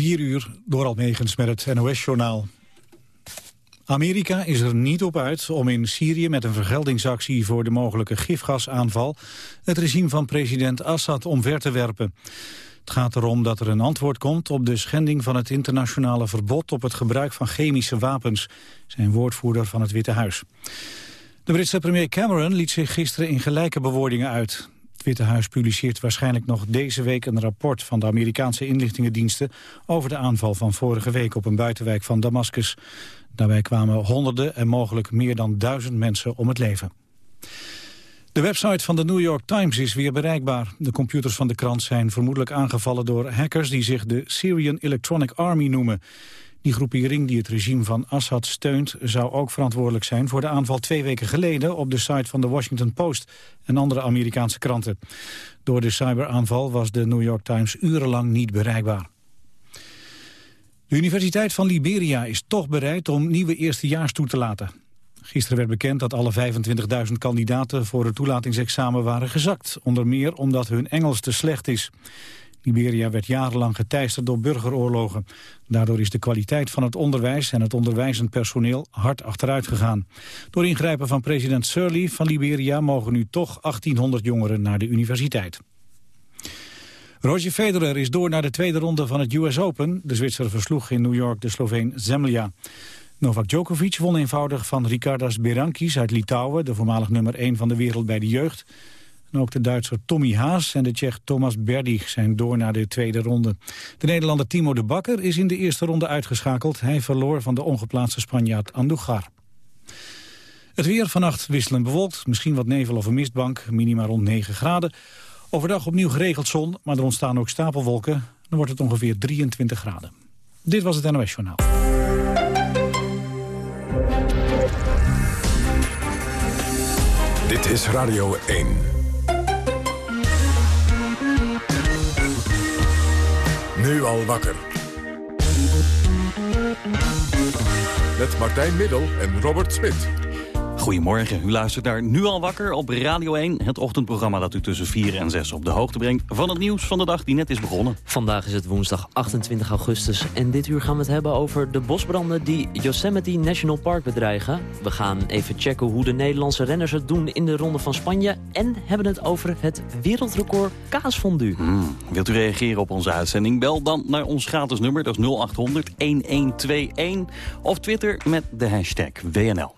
4 uur door Almegens met het NOS-journaal. Amerika is er niet op uit om in Syrië met een vergeldingsactie voor de mogelijke gifgasaanval het regime van president Assad omver te werpen. Het gaat erom dat er een antwoord komt op de schending van het internationale verbod op het gebruik van chemische wapens, zijn woordvoerder van het Witte Huis. De Britse premier Cameron liet zich gisteren in gelijke bewoordingen uit. Het Witte Huis publiceert waarschijnlijk nog deze week een rapport van de Amerikaanse inlichtingendiensten over de aanval van vorige week op een buitenwijk van Damascus. Daarbij kwamen honderden en mogelijk meer dan duizend mensen om het leven. De website van de New York Times is weer bereikbaar. De computers van de krant zijn vermoedelijk aangevallen door hackers die zich de Syrian Electronic Army noemen. Die groepering die het regime van Assad steunt... zou ook verantwoordelijk zijn voor de aanval twee weken geleden... op de site van de Washington Post en andere Amerikaanse kranten. Door de cyberaanval was de New York Times urenlang niet bereikbaar. De Universiteit van Liberia is toch bereid om nieuwe eerstejaars toe te laten. Gisteren werd bekend dat alle 25.000 kandidaten voor het toelatingsexamen waren gezakt. Onder meer omdat hun Engels te slecht is. Liberia werd jarenlang geteisterd door burgeroorlogen. Daardoor is de kwaliteit van het onderwijs en het onderwijzend personeel hard achteruit gegaan. Door ingrijpen van president Sirleaf van Liberia mogen nu toch 1800 jongeren naar de universiteit. Roger Federer is door naar de tweede ronde van het US Open. De Zwitser versloeg in New York de Sloveen Zemlja. Novak Djokovic won eenvoudig van Ricardas Berankis uit Litouwen... de voormalig nummer 1 van de wereld bij de jeugd. Ook de Duitser Tommy Haas en de Tsjech Thomas Berdych zijn door naar de tweede ronde. De Nederlander Timo de Bakker is in de eerste ronde uitgeschakeld. Hij verloor van de ongeplaatste Spanjaard Andujar. Het weer vannacht wisselend bewolkt, misschien wat nevel of een mistbank, minima rond 9 graden. Overdag opnieuw geregeld zon, maar er ontstaan ook stapelwolken. Dan wordt het ongeveer 23 graden. Dit was het NOS Journaal. Dit is Radio 1. Nu al wakker. Met Martijn Middel en Robert Smit. Goedemorgen, u luistert naar Nu al wakker op Radio 1. Het ochtendprogramma dat u tussen 4 en 6 op de hoogte brengt... van het nieuws van de dag die net is begonnen. Vandaag is het woensdag 28 augustus. En dit uur gaan we het hebben over de bosbranden die Yosemite National Park bedreigen. We gaan even checken hoe de Nederlandse renners het doen in de Ronde van Spanje. En hebben het over het wereldrecord kaasfondue. Hmm. Wilt u reageren op onze uitzending? Bel dan naar ons gratis nummer, dat is 0800-1121. Of Twitter met de hashtag WNL.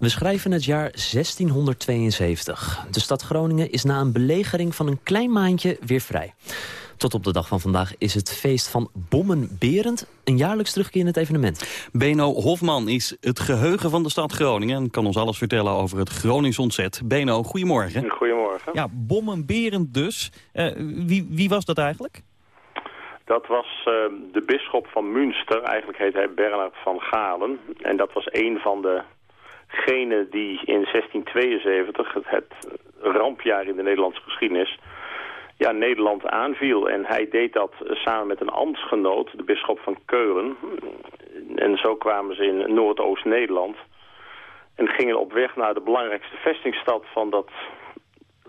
We schrijven het jaar 1672. De stad Groningen is na een belegering van een klein maandje weer vrij. Tot op de dag van vandaag is het feest van Bommen Berend... een jaarlijks terugkerend evenement. Beno Hofman is het geheugen van de stad Groningen... en kan ons alles vertellen over het Gronings ontzet. Beno, goedemorgen. Goedemorgen. Ja, Bommen Berend dus. Uh, wie, wie was dat eigenlijk? Dat was uh, de bisschop van Münster. Eigenlijk heet hij Bernard van Galen. En dat was een van de degene die in 1672, het, het rampjaar in de Nederlandse geschiedenis, ja, Nederland aanviel. En hij deed dat samen met een ambtsgenoot, de bisschop van Keulen. En zo kwamen ze in Noordoost-Nederland. En gingen op weg naar de belangrijkste vestingstad van dat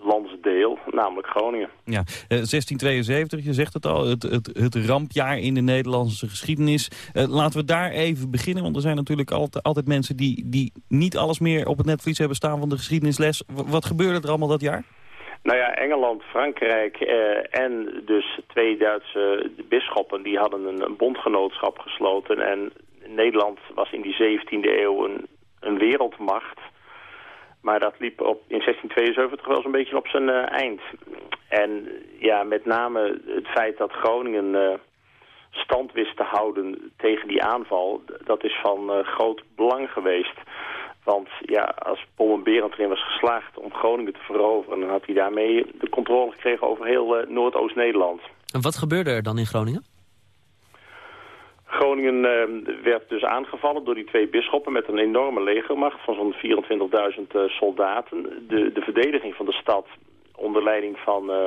landsdeel, namelijk Groningen. Ja, 1672, eh, je zegt het al, het, het, het rampjaar in de Nederlandse geschiedenis. Uh, laten we daar even beginnen, want er zijn natuurlijk altijd, altijd mensen die, die niet alles meer op het netvlies hebben staan van de geschiedenisles. wat gebeurde er allemaal dat jaar? Nou ja, Engeland, Frankrijk eh, en dus twee Duitse bisschoppen... die hadden een, bondgenootschap gesloten. En Nederland was in die 17e eeuw een, een wereldmacht... Maar dat liep op, in 1672 wel zo'n beetje op zijn uh, eind. En ja, met name het feit dat Groningen uh, stand wist te houden tegen die aanval... dat is van uh, groot belang geweest. Want ja, als Paul Berend erin was geslaagd om Groningen te veroveren... dan had hij daarmee de controle gekregen over heel Noordoost-Nederland. En wat gebeurde er dan in Groningen? Groningen uh, werd dus aangevallen door die twee bisschoppen met een enorme legermacht van zo'n 24.000 uh, soldaten. De, de verdediging van de stad onder leiding van uh,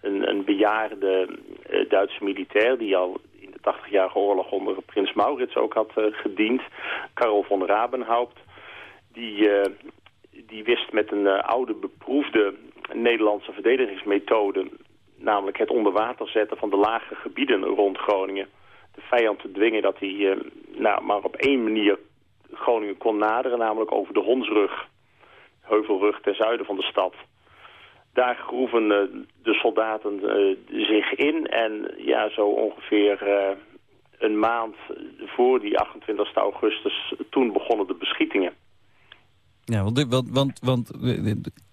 een, een bejaarde eh, Duitse militair die al in de 80-jarige oorlog onder prins Maurits ook had gediend, Karel von Rabenhaupt. Die, die wist met een oude beproefde Nederlandse verdedigingsmethode, namelijk het onder water zetten van de lage gebieden rond Groningen de vijand te dwingen dat hij nou, maar op één manier Groningen kon naderen, namelijk over de Hondsrug, Heuvelrug ten zuiden van de stad. Daar groeven de soldaten zich in en ja, zo ongeveer een maand voor die 28 augustus, toen begonnen de beschietingen. Ja, want, want, want, want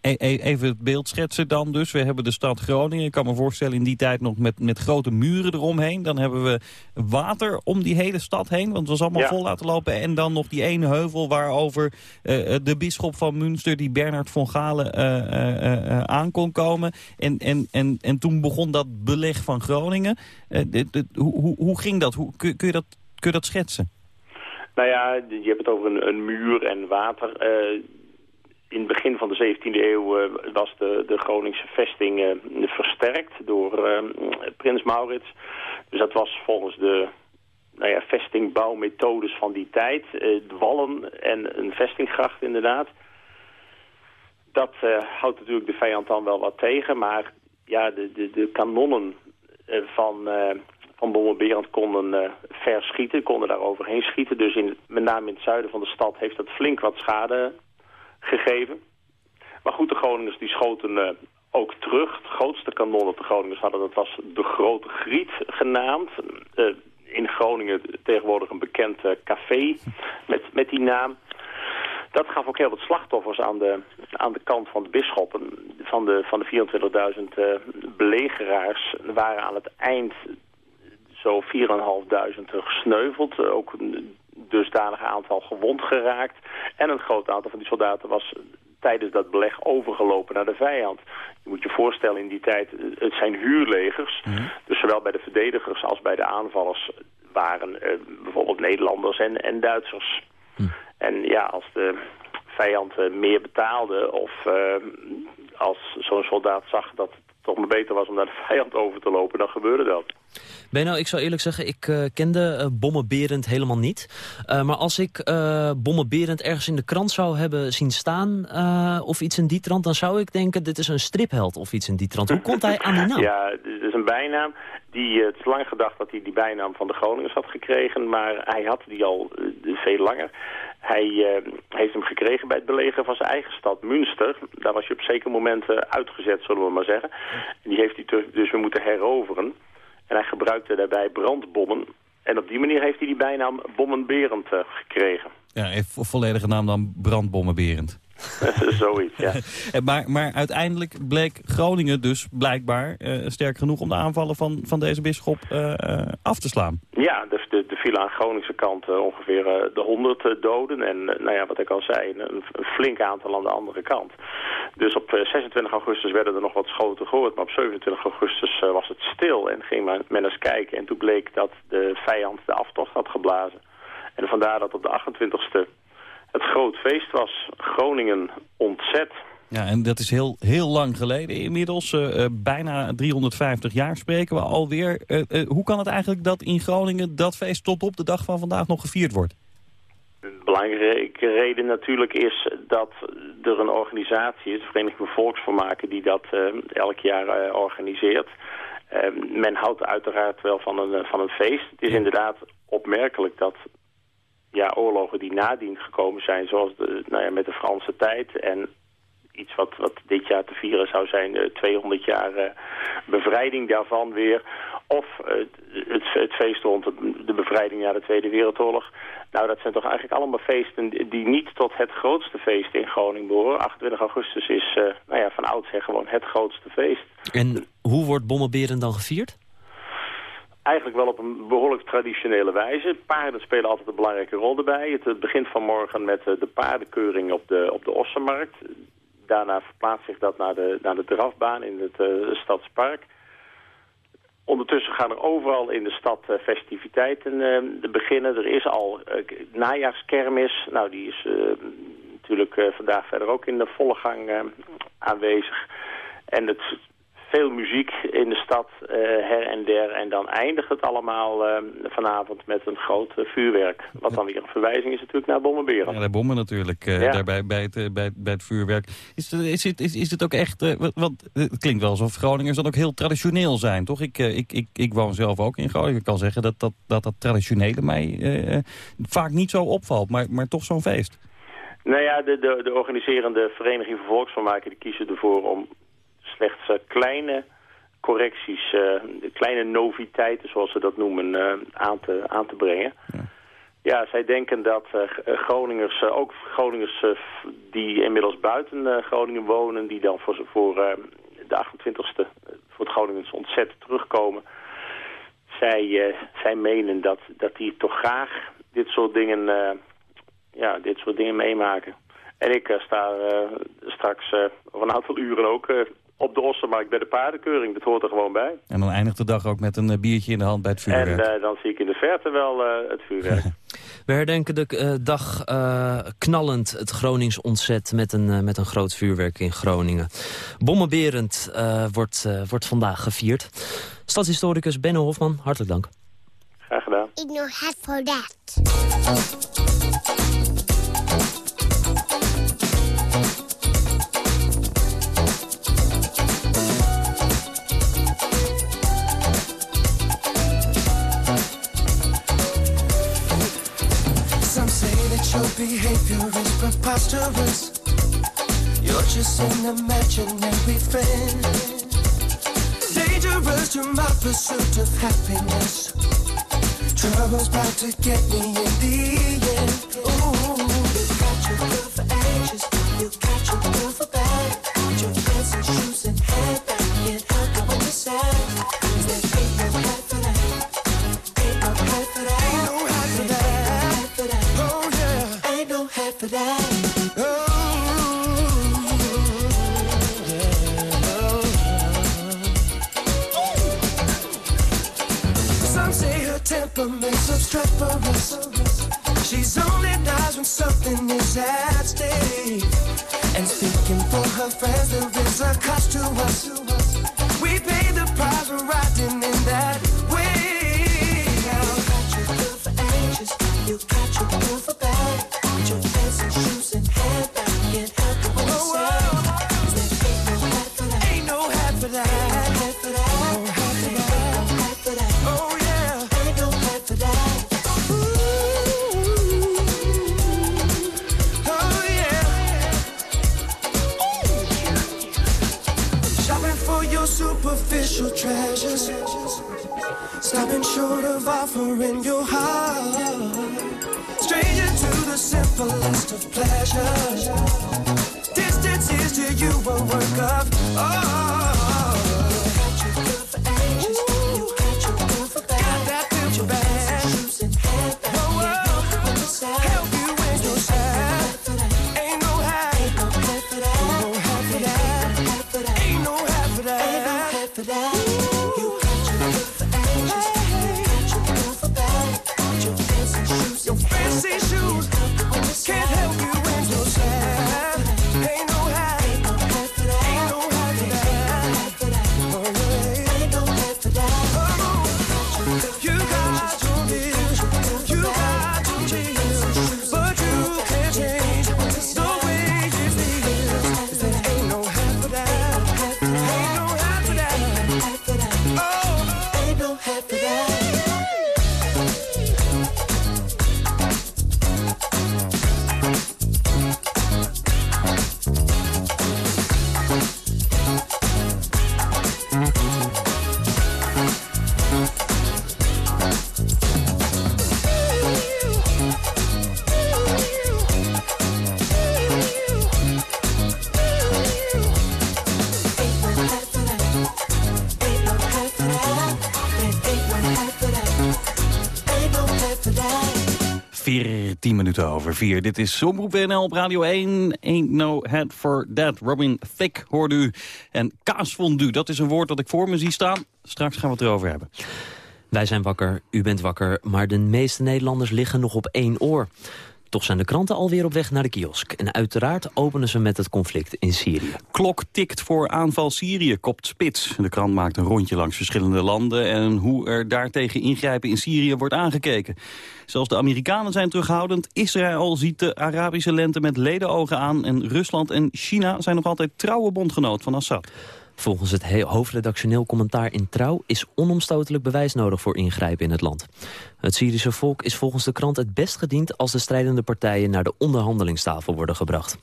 e, e, even het beeld schetsen dan dus. We hebben de stad Groningen. Ik kan me voorstellen in die tijd nog met, met grote muren eromheen. Dan hebben we water om die hele stad heen. Want het was allemaal vol laten lopen. En dan nog die ene heuvel waarover uh, de bisschop van Münster... die Bernard von Galen uh, uh, aan kon komen. En, en, en, en toen begon dat beleg van Groningen. hoe, hoe, hoe ging dat? Hoe, kun, kun, je dat? kun je dat schetsen? Nou ja, je hebt het over een, een muur en water. Uh, in het begin van de 17e eeuw uh, was de, de Groningse vesting uh, versterkt door prins Maurits. Dus dat was volgens de nou ja, vestingbouwmethodes van die tijd. wallen en een vestinggracht inderdaad. Dat houdt natuurlijk de vijand dan wel wat tegen. Maar ja, de, de, de kanonnen van van bommenberend konden uh, verschieten, konden daar overheen schieten. Dus in, met name in het zuiden van de stad heeft dat flink wat schade gegeven. Maar goed, de Groningers die schoten uh, ook terug. Het grootste kanon dat de Groningers hadden, dat was de Grote Griet genaamd. Uh, in Groningen tegenwoordig een bekend café met, met die naam. Dat gaf ook heel wat slachtoffers aan de, aan de kant van de bisschoppen. Van de, van de 24.000 belegeraars waren aan het eind zo 4.500 gesneuveld. Eh, ook een dusdanig aantal gewond geraakt. En een groot aantal van die soldaten was tijdens dat beleg overgelopen naar de vijand. Je moet je voorstellen in die tijd, eh, het zijn huurlegers. Mhm. Dus zowel bij de verdedigers als bij de aanvallers waren eh, bijvoorbeeld Nederlanders en, en Duitsers. Mhm. En ja, als de vijand meer betaalde of als zo'n soldaat zag dat het toch maar beter was om naar de vijand over te lopen, dan gebeurde dat. Benno, ik zou eerlijk zeggen, ik uh, kende uh, Bommenberend helemaal niet. Uh, maar als ik uh, Bommenberend ergens in de krant zou hebben zien staan... of iets in die trant, dan zou ik denken... dit is een stripheld of iets in die trant. Hoe komt hij aan die naam? Ja, het is een bijnaam. Die, het is lang gedacht dat hij die bijnaam van de Groningers had gekregen... maar hij had die al veel langer. Hij heeft hem gekregen bij het belegeren van zijn eigen stad, Münster. Daar was je op zekere momenten uitgezet, zullen we maar zeggen. Die heeft hij dus weer moeten heroveren... En hij gebruikte daarbij brandbommen. En op die manier heeft hij die bijnaam Bommenberend uh, gekregen. Ja, even volledige naam dan Brandbommenberend. Zoiets, ja. maar, maar uiteindelijk bleek Groningen dus blijkbaar uh, sterk genoeg om de aanvallen van, van deze bisschop uh, af te slaan. Ja, de, de, de viel aan Groningse kant ongeveer de 100 doden. En nou ja, wat ik al zei, een, een, flink aantal aan de andere kant. Dus op 26 augustus werden er nog wat schoten gehoord. Maar op 27 augustus was het stil en ging men eens kijken. En toen bleek dat de vijand de aftocht had geblazen. En vandaar dat op de 28e het groot feest was. Groningen ontzet. Ja, en dat is heel, heel lang geleden inmiddels. Uh, bijna 350 jaar spreken we alweer. Uh, hoe kan het eigenlijk dat in Groningen dat feest tot op de dag van vandaag nog gevierd wordt? Een belangrijke reden natuurlijk is dat er een organisatie is, de Vereniging Volksvermaken, die dat elk jaar organiseert. men houdt uiteraard wel van een, van een feest. Het is inderdaad opmerkelijk dat ja, oorlogen die nadien gekomen zijn, zoals de, nou ja, met de Franse tijd en iets wat, wat dit jaar te vieren zou zijn, de 200 jaar uh, bevrijding daarvan weer. Of uh, het, het, feest rond de bevrijding na de Tweede Wereldoorlog. Nou, dat zijn toch eigenlijk allemaal feesten die niet tot het grootste feest in Groningen behoren. 28 augustus is nou ja, van oudsher gewoon het grootste feest. En hoe wordt Bommelberen dan gevierd? Eigenlijk wel op een behoorlijk traditionele wijze. Paarden spelen altijd een belangrijke rol erbij. Het begint vanmorgen met eh, de paardenkeuring op de, op de Ossenmarkt. Daarna verplaatst zich dat naar de, naar de drafbaan in het uh, Stadspark. Ondertussen gaan er overal in de stad uh, festiviteiten beginnen. Er is al najaarskermis. Nou, die is natuurlijk vandaag verder ook in de volle gang aanwezig. En het veel muziek in de stad her en der. En dan eindigt het allemaal vanavond met een groot vuurwerk. Wat dan weer een verwijzing is natuurlijk naar Bommenberen. Ja, de bommen natuurlijk, daarbij bij het, bij, bij het vuurwerk. Is, is, het, is, is het ook echt, want het klinkt wel alsof Groningers dan ook heel traditioneel zijn, toch? Ik, ik, ik, ik woon zelf ook in Groningen. Ik kan zeggen dat dat, dat, dat traditionele mij vaak niet zo opvalt, maar, maar toch zo'n feest. Nou ja, de, de, de organiserende Vereniging voor Volksvermaken die kiezen ervoor om slechts uh, kleine correcties, uh, kleine noviteiten zoals ze dat noemen, uh, aan, te, aan te brengen. Ja. ja zij denken dat Groningers, ook Groningers die inmiddels buiten Groningen wonen, die dan voor, voor de 28e voor het Groningens ontzet terugkomen, zij, zij menen dat, dat die toch graag dit soort dingen ja, dit soort dingen meemaken. En ik sta straks over een aantal uren ook op de Ossenmarkt bij de paardenkeuring. Dat hoort er gewoon bij. En dan eindigt de dag ook met een biertje in de hand bij het vuurwerk. En dan zie ik in de verte wel het vuurwerk. We herdenken de dag knallend het Gronings ontzet met een, met een groot vuurwerk in Groningen. Bommenberend wordt, wordt vandaag gevierd. Stadshistoricus Benno Hofman, hartelijk dank. Graag gedaan. Ik nog het voor dat. Behavior is preposterous. You're just an imaginary friend. Dangerous to my pursuit of happiness. Trouble's about to get me in the end. 4. Dit is Omroep WNL op Radio 1. Ain't no head for that. Robin Thicke hoorde u. En kaasfondue, dat is een woord dat ik voor me zie staan. Straks gaan we het erover hebben. Wij zijn wakker, u bent wakker, maar de meeste Nederlanders liggen nog op één oor. Toch zijn de kranten alweer op weg naar de kiosk. En uiteraard openen ze met het conflict in Syrië. Klok tikt voor aanval Syrië, kopt Spits. De krant maakt een rondje langs verschillende landen... en hoe er daartegen ingrijpen in Syrië wordt aangekeken. Zelfs de Amerikanen zijn terughoudend. Israël ziet de Arabische lente met ledenogen aan... en Rusland en China zijn nog altijd trouwe bondgenoot van Assad. Volgens het he- hoofdredactioneel commentaar in Trouw... is onomstotelijk bewijs nodig voor ingrijpen in het land. Het Syrische volk is volgens de krant het best gediend... als de strijdende partijen naar de onderhandelingstafel worden gebracht.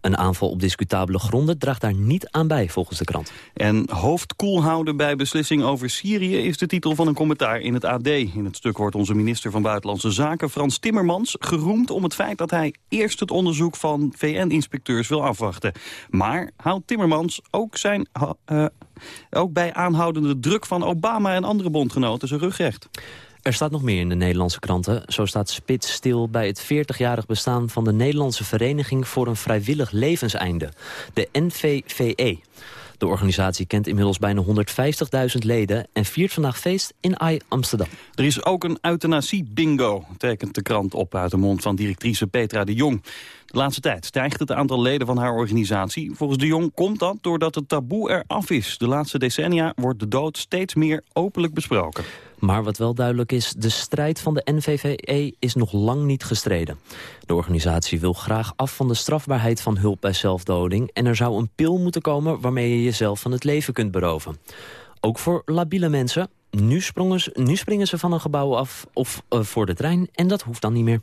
Een aanval op discutabele gronden draagt daar niet aan bij, volgens de krant. En hoofd koel houden bij beslissing over Syrië is de titel van een commentaar in het AD. In het stuk wordt onze minister van Buitenlandse Zaken, Frans Timmermans, geroemd om het feit dat hij eerst het onderzoek van VN-inspecteurs wil afwachten. Maar houdt Timmermans ook, zijn, eh, ook bij aanhoudende druk van Obama en andere bondgenoten zijn rug recht? Er staat nog meer in de Nederlandse kranten. Zo staat Spits stil bij het 40-jarig bestaan van de Nederlandse Vereniging voor een Vrijwillig Levenseinde, de NVVE. De organisatie kent inmiddels bijna 150.000 leden en viert vandaag feest in AI Amsterdam. Er is ook een euthanasie-bingo, tekent de krant op uit de mond van directrice Petra de Jong. De laatste tijd stijgt het aantal leden van haar organisatie. Volgens de Jong komt dat doordat het taboe eraf is. De laatste decennia wordt de dood steeds meer openlijk besproken. Maar wat wel duidelijk is, de strijd van de NVVE is nog lang niet gestreden. De organisatie wil graag af van de strafbaarheid van hulp bij zelfdoding... en er zou een pil moeten komen waarmee je jezelf van het leven kunt beroven. Ook voor labiele mensen. Nu, ze, nu springen ze van een gebouw af of eh, voor de trein en dat hoeft dan niet meer.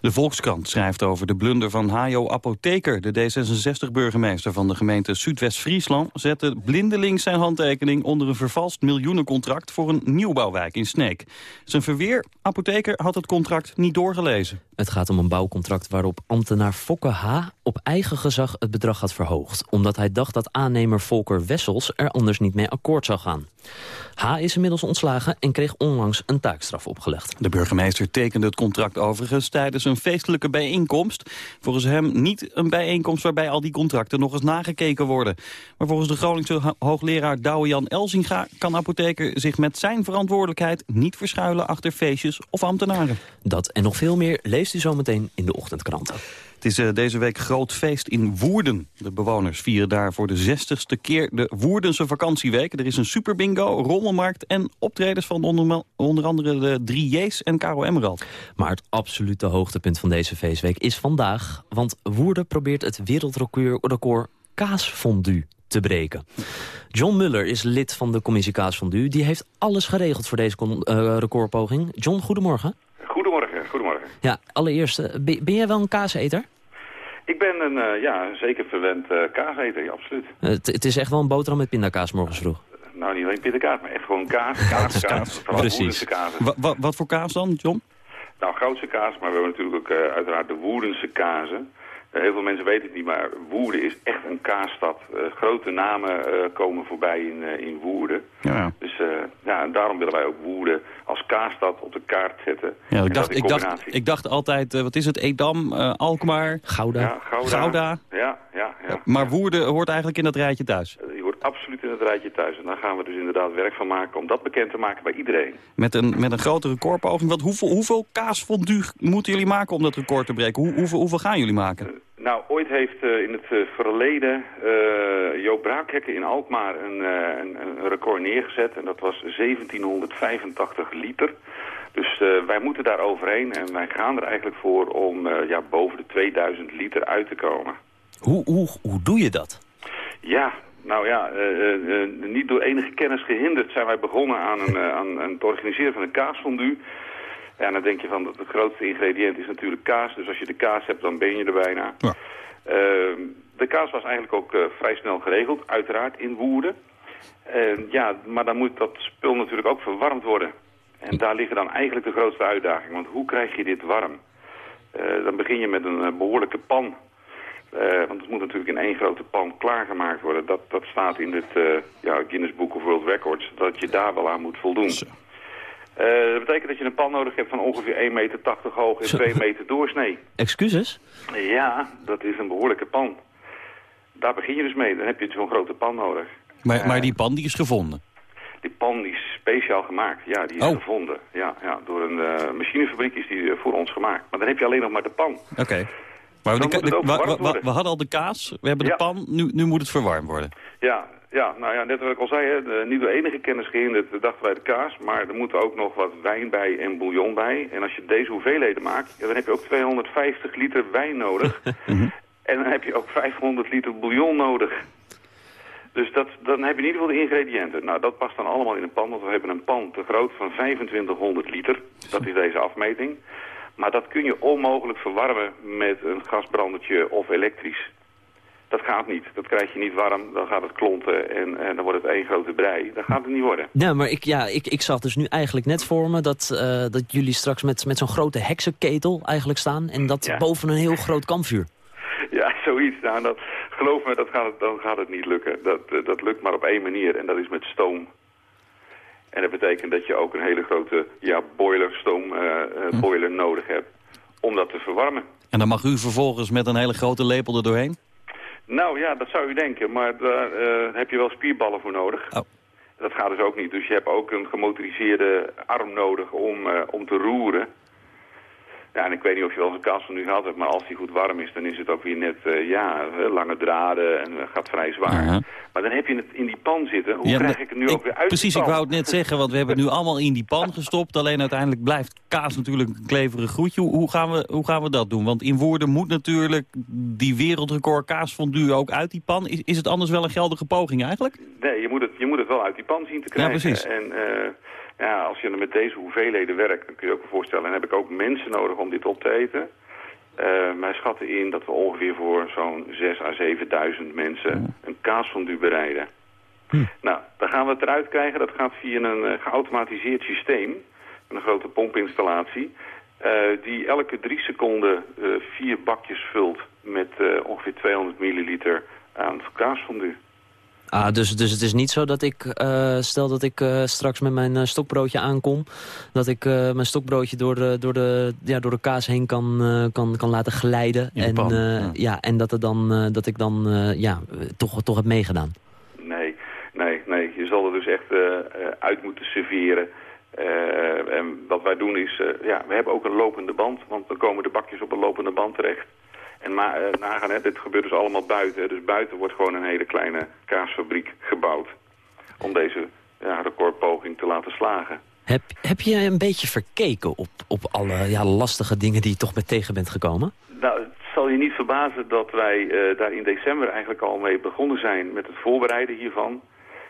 De Volkskrant schrijft over de blunder van Hajo Apotheker. De D66-burgemeester van de gemeente Zuidwest-Friesland... zette blindelings zijn handtekening onder een vervalst miljoenencontract... voor een nieuwbouwwijk in Sneek. Zijn verweer, Apotheker, had het contract niet doorgelezen. Het gaat om een bouwcontract waarop ambtenaar Fokke H. op eigen gezag het bedrag had verhoogd. Omdat hij dacht dat aannemer Volker Wessels er anders niet mee akkoord zou gaan. H. is inmiddels ontslagen en kreeg onlangs een taakstraf opgelegd. De burgemeester tekende het contract overigens tijdens een feestelijke bijeenkomst. Volgens hem niet een bijeenkomst waarbij al die contracten nog eens nagekeken worden. Maar volgens de Groningse ho- hoogleraar Douwe-Jan Elzinga... kan apotheker zich met zijn verantwoordelijkheid niet verschuilen achter feestjes of ambtenaren. Dat en nog veel meer leest u zometeen in de ochtendkranten. Het is eh, deze week groot feest in Woerden. De bewoners vieren daar voor de zestigste keer de Woerdense vakantieweek. Er is een superbingo, rommelmarkt en optredens van onder, andere de 3J's en Caro Emerald. Maar het absolute hoogtepunt van deze feestweek is vandaag. Want Woerden probeert het wereldrecord kaasfondue te breken. John Muller is lid van de commissie kaasfondue. Die heeft alles geregeld voor deze eh, recordpoging. John, goedemorgen. Goedemorgen. Ja, allereerst, eh, ben, jij wel een kaaseter? Ik ben een eh, ja, zeker verwend eh kaaseter, ja, absoluut. Het het is echt wel een boterham met pindakaas morgens vroeg. Nou, niet alleen pittenkaas, maar echt gewoon kaas, kaas, kaas. Precies. Kaas. Wa- wa- wat voor kaas dan, John? Nou, grootse kaas, maar we hebben natuurlijk ook eh, uiteraard de Woerdense kazen. Eh, heel veel mensen weten het niet, maar Woerden is echt een kaasstad. Eh, grote namen eh, komen voorbij in, eh, in Woerden. Ja. Dus eh, ja, en daarom willen wij ook Woerden als kaasstad op de kaart zetten. Ja, ik, dacht, ik, dacht, ik dacht altijd, wat is het, Edam, eh, Alkmaar, Gouda. Ja, Gouda. Gouda. Ja, ja, ja. maar Woerden hoort eigenlijk in dat rijtje thuis. Eh, absoluut in het rijtje thuis. En daar gaan we dus inderdaad werk van maken om dat bekend te maken bij iedereen. Met een, met een grote recordpoging. Wat, hoeveel, hoeveel kaasfondue moeten jullie maken om dat record te breken? Hoe, hoeveel, hoeveel gaan jullie maken? Nou, ooit heeft eh, in het eh, verleden eh Joop Braakhekken in Alkmaar een, eh, een, een record neergezet. En dat was 1785 liter. Dus eh, wij moeten daar overheen en wij gaan er eigenlijk voor om eh, ja, boven de 2000 liter uit te komen. Hoe, hoe, hoe doe je dat? Ja, nou ja, eh, eh, eh, niet door enige kennis gehinderd zijn wij begonnen aan, een, aan, aan het organiseren van een kaasfondue. Ja, en dan denk je van, het grootste ingrediënt is natuurlijk kaas. Dus als je de kaas hebt, dan ben je er bijna. Ja. Ehm, de kaas was eigenlijk ook vrij snel geregeld, uiteraard in Woerden. En ja, maar dan moet dat spul natuurlijk ook verwarmd worden. En daar liggen dan eigenlijk de grootste uitdaging. Want hoe krijg je dit warm? Dan begin je met een eh, behoorlijke pan. Eh, want het moet natuurlijk in één grote pan klaargemaakt worden. Dat, dat staat in het eh, ja, Guinness Book of World Records. Dat je daar wel aan moet voldoen. Eh, dat betekent dat je een pan nodig hebt van ongeveer 1,80 meter hoog en Zo. 2 meter doorsnee. Excuses? Ja, dat is een behoorlijke pan. Daar begin je dus mee. Dan heb je zo'n grote pan nodig. Maar, maar die pan die is gevonden. Die pan die is speciaal gemaakt. Ja, die is Oh. gevonden. Ja, ja, door een eh, machinefabriek is die voor ons gemaakt. Maar dan heb je alleen nog maar de pan. Oké. Maar de- de- wa- wa- we hadden al de kaas, we hebben de pan, nu, nu moet het verwarmd worden. Ja, ja, nou ja, net wat ik al zei, hè, de, niet door enige kennis gehinderd dachten wij de kaas. Maar er moet ook nog wat wijn bij en bouillon bij. En als je deze hoeveelheden maakt, ja, dan heb je ook 250 liter wijn nodig. en dan heb je ook 500 liter bouillon nodig. Dus dat, dan heb je in ieder geval de ingrediënten. Nou, dat past dan allemaal in een pan, want we hebben een pan te groot van 2500 liter. Dat is deze afmeting. Maar dat kun je onmogelijk verwarmen met een gasbrandertje of elektrisch. Dat gaat niet. Dat krijg je niet warm, dan gaat het klonten en, en dan wordt het één grote brei. Dat gaat het niet worden. Ja, maar ik, ja, ik, ik zag dus nu eigenlijk net voor me dat, eh, dat jullie straks met, met zo'n grote heksenketel eigenlijk staan. En dat Ja. boven een heel groot kampvuur. Ja, zoiets. Nou, dat, geloof me, dat gaat dan gaat het niet lukken. Dat, eh, dat lukt maar op één manier en dat is met stoom. En dat betekent dat je ook een hele grote ja, boiler, stoom, eh, eh, boiler nodig hebt om dat te verwarmen. En dan mag u vervolgens met een hele grote lepel er doorheen? Nou ja, dat zou u denken, maar daar eh, heb je wel spierballen voor nodig. Oh. Dat gaat dus ook niet. Dus je hebt ook een gemotoriseerde arm nodig om, om te roeren. Ja, en ik weet niet of je wel eens een kaas van nu gehad hebt, maar als die goed warm is, dan is het ook weer net, eh, ja, lange draden en eh, gaat vrij zwaar. Maar dan heb je het in die pan zitten. Hoe Ja, krijg ik het nu ook weer uit Precies, ik wou het net zeggen, want we hebben het nu allemaal in die pan gestopt. Alleen uiteindelijk blijft kaas natuurlijk een kleverig groetje. Hoe, gaan we, hoe gaan we dat doen? Want in woorden moet natuurlijk die wereldrecord kaasfondue ook uit die pan. Is, is het anders wel een geldige poging eigenlijk? Nee, je moet, het, je moet het wel uit die pan zien te krijgen. precies. En eh, ja, als je dan met deze hoeveelheden werkt, dan kun je ook voorstellen... dan heb ik ook mensen nodig om dit op te eten. Eh wij schatten in dat we ongeveer voor zo'n 6 à 7.000 mensen een kaasfondue bereiden. Nou, dan gaan we het eruit krijgen. Dat gaat via een eh, geautomatiseerd systeem, een grote pompinstallatie... eh, die elke drie seconden vier bakjes vult met ongeveer 200 milliliter aan kaasfondue. Ah, dus, dus het is niet zo dat ik, eh, stel dat ik eh, straks met mijn eh, stokbroodje aankom... dat ik eh, mijn stokbroodje door de, door de, ja, door de kaas heen kan, eh, kan, kan laten glijden. En, pan, eh, ja. ja. en dat, er dan, eh, dat ik dan eh, ja, toch, toch heb meegedaan. Nee, nee, nee. Je zal er dus echt uit moeten serveren. Eh, en wat wij doen is, eh, ja, we hebben ook een lopende band, want dan komen de bakjes op een lopende band terecht. En ma eh, nagaan, hè, dit gebeurt dus allemaal buiten. Dus buiten wordt gewoon een hele kleine kaasfabriek gebouwd. Om deze ja, recordpoging te laten slagen. Heb, heb je een beetje verkeken op, op alle ja, lastige dingen die je toch met tegen bent gekomen? Nou, het zal je niet verbazen dat wij eh, daar in december eigenlijk al mee begonnen zijn met het voorbereiden hiervan.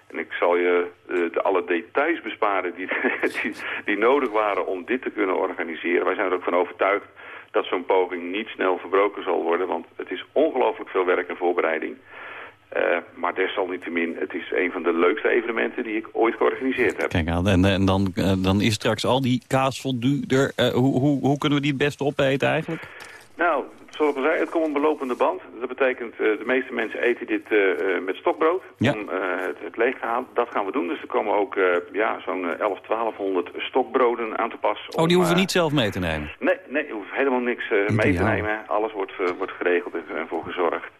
En ik zal je eh, de alle details besparen die, die, die nodig waren om dit te kunnen organiseren. Wij zijn er ook van overtuigd dat zo'n poging niet snel verbroken zal worden, want het is ongelooflijk veel werk en voorbereiding. Eh, maar desalniettemin, het is een van de leukste evenementen die ik ooit georganiseerd heb. Kijk aan, en, en dan, eh, dan is straks al die kaasfondue er. Eh, hoe, hoe, hoe kunnen we die het beste opeten eigenlijk? Nou, zoals ik al zei, het komt een belopende band. Dat betekent, eh, de meeste mensen eten dit eh, eh, met stokbrood Ja. om het, het leeg te halen. Dat gaan we doen. Dus er komen ook ja, zo'n eh, 11, 1200 stokbroden aan te pas. Oh, die hoeven we niet zelf mee te nemen. Nee, nee, je hoeft helemaal niks mee te nemen. Alles wordt, wordt geregeld en voor gezorgd.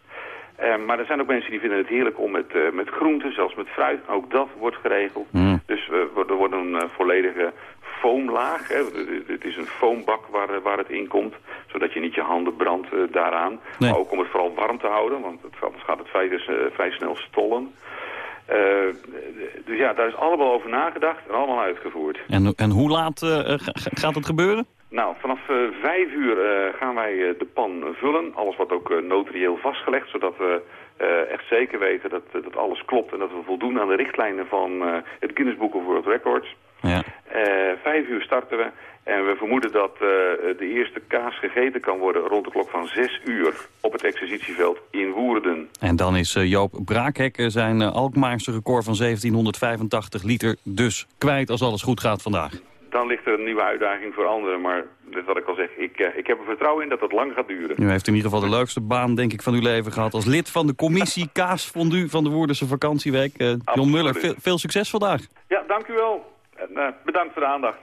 Eh, maar er zijn ook mensen die vinden het heerlijk om met, eh, met groenten, zelfs met fruit. Ook dat wordt geregeld. Mm. Dus eh, er wordt een volledige foamlaag. Hè. Het is een foambak waar, waar het in komt. Zodat je niet je handen brandt daaraan. Nee. Maar ook om het vooral warm te houden. Want het, anders gaat het vrij, dus, vrij snel stollen. Dus ja, daar is allemaal over nagedacht en allemaal uitgevoerd. En, en hoe laat ga- ga- gaat het gebeuren? Nou, vanaf eh, vijf uur eh, gaan wij eh, de pan vullen. Alles wordt ook notarieel vastgelegd, zodat we echt zeker weten dat, dat alles klopt... en dat we voldoen aan de richtlijnen van het Guinness Book of World Records. Ja. Vijf uur starten we en we vermoeden dat de eerste kaas gegeten kan worden... rond de klok van zes uur op het exercitieveld in Woerden. En dan is Joop Braakhek zijn Alkmaarse record van 1785 liter dus kwijt als alles goed gaat vandaag. Dan ligt er een nieuwe uitdaging voor anderen, maar dit wat ik al zeg, ik, eh, ik heb er vertrouwen in dat het lang gaat duren. U heeft in ieder geval de leukste baan, denk ik, van uw leven gehad... als lid van de commissie Kaasfondue van de Woerdense vakantieweek. Eh, John. Muller, veel, veel succes vandaag. Ja, dank u wel. En, eh, bedankt voor de aandacht.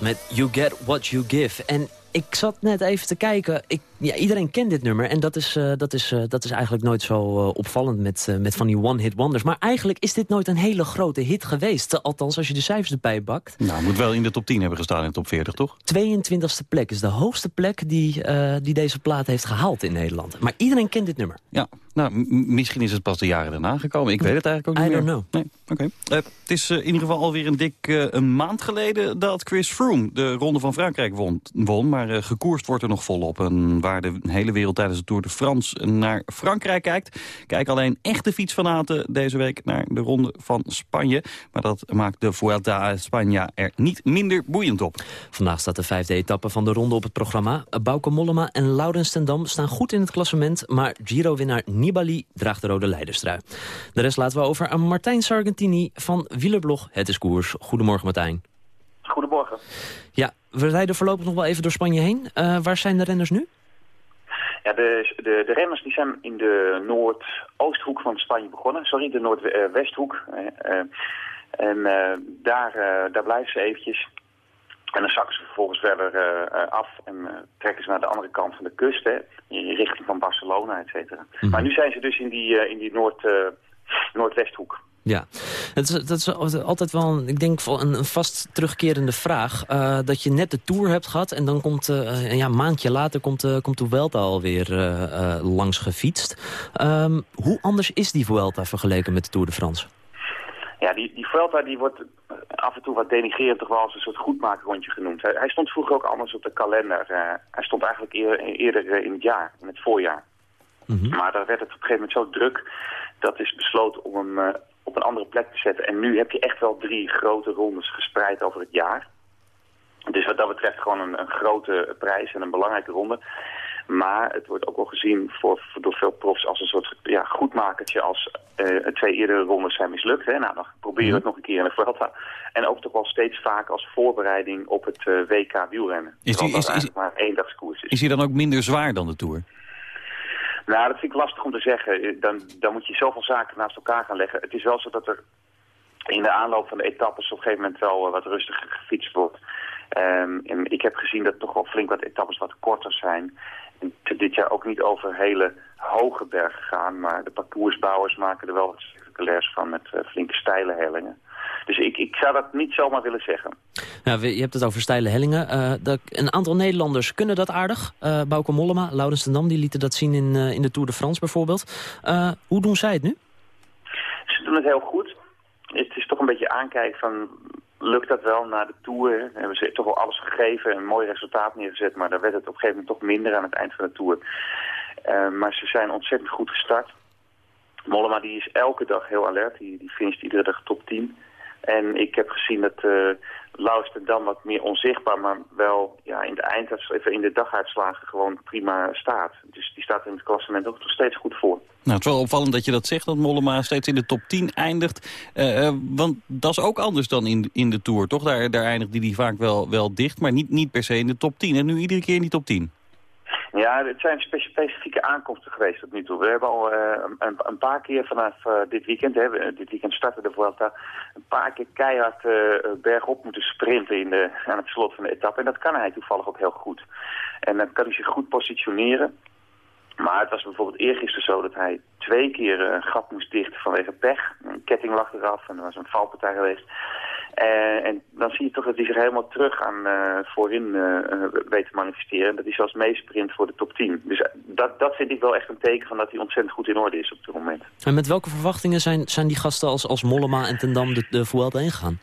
Met You Get What You Give. En ik zat net even te kijken. Ik, ja, iedereen kent dit nummer. En dat is, eh, dat is, eh, dat is eigenlijk nooit zo eh, opvallend met, met van die one-hit wonders. Maar eigenlijk is dit nooit een hele grote hit geweest. Althans, als je de cijfers erbij bakt. Nou, moet wel in de top 10 hebben gestaan in de top 40, toch? 22e plek is de hoogste plek die, die deze plaat heeft gehaald in Nederland. Maar iedereen kent dit nummer. Ja, nou, misschien is het pas de jaren daarna gekomen. Ik weet het eigenlijk ook I niet don't meer. know. Nee, oké. Het is in ieder geval alweer een dik een maand geleden dat Chris Froome de Ronde van Frankrijk won. won maar gekoerst wordt er nog volop. En waar de hele wereld tijdens de Tour de France naar Frankrijk kijkt... kijken alleen echte fietsfanaten deze week naar de Ronde van Spanje. Maar dat maakt de Vuelta a España er niet minder boeiend op. Vandaag staat de vijfde etappe van de ronde op het programma. Bauke Mollema en Laurens ten Dam staan goed in het klassement... maar Giro-winnaar Nibali draagt de rode leiderstrui. De rest laten we over aan Martijn Sargentini van Wielerblog Het is Koers. Goedemorgen Martijn. Goedemorgen. Ja, we rijden voorlopig nog wel even door Spanje heen. Eh, waar zijn de renners nu? Ja, de, de, de renners die zijn in de noordoosthoek van Spanje begonnen. Sorry, de noordwesthoek. Eh, eh, en eh, daar, daar blijven ze eventjes. En dan zakken ze vervolgens verder af en trekken ze naar de andere kant van de kust, hè, in richting van Barcelona, et cetera. Maar nu zijn ze dus in die, in die noord, noordwesthoek. Ja, het is, dat is altijd wel, ik denk, een, een vast terugkerende vraag. eh, dat je net de Tour hebt gehad en dan komt, eh, ja, een maandje later komt, eh, komt de Vuelta alweer langs gefietst. Ehm, hoe anders is die Vuelta vergeleken met de Tour de France? Ja, die, die Vuelta die wordt af en toe wat denigrerend toch wel als een soort goedmaakrondje genoemd. Hij, hij stond vroeger ook anders op de kalender. hij stond eigenlijk eer- eerder in het jaar, in het voorjaar. Maar daar werd het op een gegeven moment zo druk. Dat is besloten om hem eh, op een andere plek te zetten. En nu heb je echt wel drie grote rondes gespreid over het jaar. Dus wat dat betreft gewoon een, een grote prijs en een belangrijke ronde. Maar het wordt ook wel gezien voor, voor- door veel profs als een soort ja, goedmakertje als eh, twee eerdere rondes zijn mislukt. Hè? Nou, dan proberen we het nog een keer in de Vuelta. En ook toch wel steeds vaak als voorbereiding op het eh, WK wielrennen. Is die- is- maar één dagskoers is. Is hij dan ook minder zwaar dan de Tour? Nou, dat vind ik lastig om te zeggen. Eh, Dan, dan moet je zoveel zaken naast elkaar gaan leggen. Het is wel zo dat er in de aanloop van de etappes op een gegeven moment wel eh, wat rustiger gefietst wordt. Ehm, en ik heb gezien dat toch wel flink wat etappes wat korter zijn. En dit jaar ook niet over hele hoge bergen gaan, maar de parcoursbouwers maken er wel wat spectaculairs van met eh, flinke steile hellingen. Dus ik, ik zou dat niet zomaar willen zeggen. Ja, we- je hebt het over steile hellingen. Eh, dat, een aantal Nederlanders kunnen dat aardig. Eh Bauke Mollema, Laurens ten Dam, die lieten dat zien in, eh, in de Tour de France bijvoorbeeld. Hoe doen zij het nu? Ze doen het heel goed. Het is toch een beetje aankijken van, lukt dat wel na de Tour? Dan hebben ze toch wel alles gegeven, een mooi resultaat neergezet, maar dan werd het op een gegeven moment toch minder aan het eind van de Tour. Maar ze zijn ontzettend goed gestart. Mollema die is elke dag heel alert, die, die finisht iedere dag top 10. En ik heb gezien dat uh, Laus dan wat meer onzichtbaar, maar wel ja, in, de in de daguitslagen gewoon prima staat. Dus die staat in het klassement ook nog steeds goed voor. Nou, het is wel opvallend dat je dat zegt, dat Mollema steeds in de top 10 eindigt. Uh, uh, want dat is ook anders dan in, in de Tour, toch? Daar, daar eindigt hij vaak wel, wel dicht, maar niet, niet per se in de top 10. En nu iedere keer in die top 10. Ja, het zijn specifieke aankomsten geweest tot nu toe. We hebben al uh, een, een, paar keer vanaf uh, dit weekend, hè, dit weekend starten de Vuelta, een paar keer keihard bergop moeten sprinten in de, aan het slot van de etappe. En dat kan hij toevallig ook heel goed. En dan kan hij zich goed positioneren. Maar het was bijvoorbeeld eergisteren zo dat hij twee keer een gat moest dichten vanwege pech. Een ketting lag eraf en er was een valpartij geweest. Uh, en dan zie je toch dat hij zich helemaal terug aan uh, voorin uh, weet te manifesteren. Dat hij zelfs meesprint voor de top 10. Dus dat, dat vind ik wel echt een teken van dat hij ontzettend goed in orde is op dit moment. En met welke verwachtingen zijn, zijn die gasten als, als Mollema en Ten Dam de, de Vuelta ingegaan?